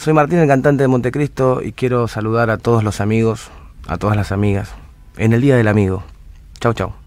Soy Martín, el cantante de Montecristo, y quiero saludar a todos los amigos, a todas las amigas, en el Día del Amigo. Chau, chau.